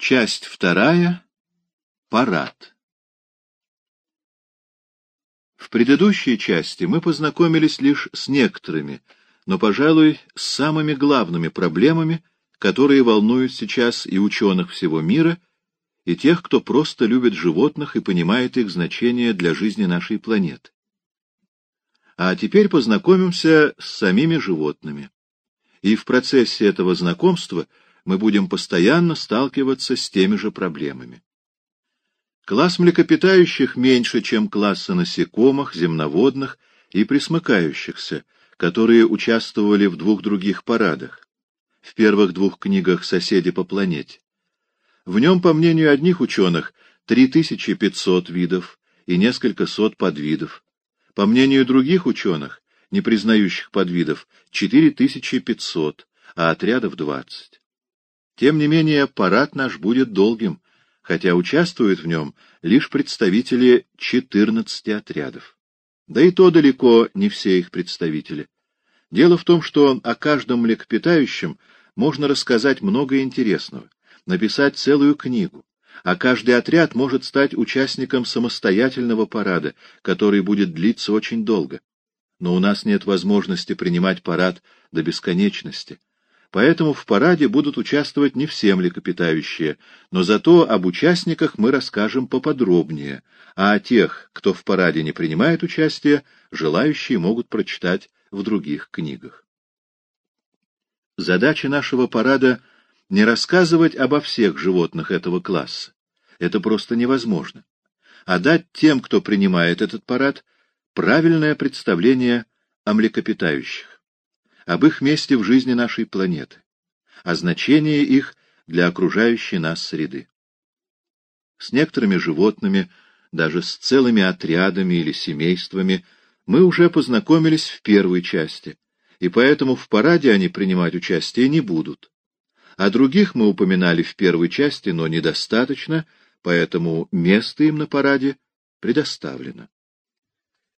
Часть вторая. Парад. В предыдущей части мы познакомились лишь с некоторыми, но, пожалуй, с самыми главными проблемами, которые волнуют сейчас и ученых всего мира, и тех, кто просто любит животных и понимает их значение для жизни нашей планеты. А теперь познакомимся с самими животными. И в процессе этого знакомства – мы будем постоянно сталкиваться с теми же проблемами. Класс млекопитающих меньше, чем классы насекомых, земноводных и присмыкающихся, которые участвовали в двух других парадах. В первых двух книгах «Соседи по планете». В нем, по мнению одних ученых, 3500 видов и несколько сот подвидов. По мнению других ученых, не признающих подвидов, 4500, а отрядов 20. Тем не менее, парад наш будет долгим, хотя участвуют в нем лишь представители 14 отрядов. Да и то далеко не все их представители. Дело в том, что о каждом млекопитающем можно рассказать много интересного, написать целую книгу, а каждый отряд может стать участником самостоятельного парада, который будет длиться очень долго. Но у нас нет возможности принимать парад до бесконечности. Поэтому в параде будут участвовать не все млекопитающие, но зато об участниках мы расскажем поподробнее, а о тех, кто в параде не принимает участие, желающие могут прочитать в других книгах. Задача нашего парада — не рассказывать обо всех животных этого класса. Это просто невозможно. А дать тем, кто принимает этот парад, правильное представление о млекопитающих об их месте в жизни нашей планеты, о значении их для окружающей нас среды. С некоторыми животными, даже с целыми отрядами или семействами, мы уже познакомились в первой части, и поэтому в параде они принимать участие не будут. О других мы упоминали в первой части, но недостаточно, поэтому место им на параде предоставлено.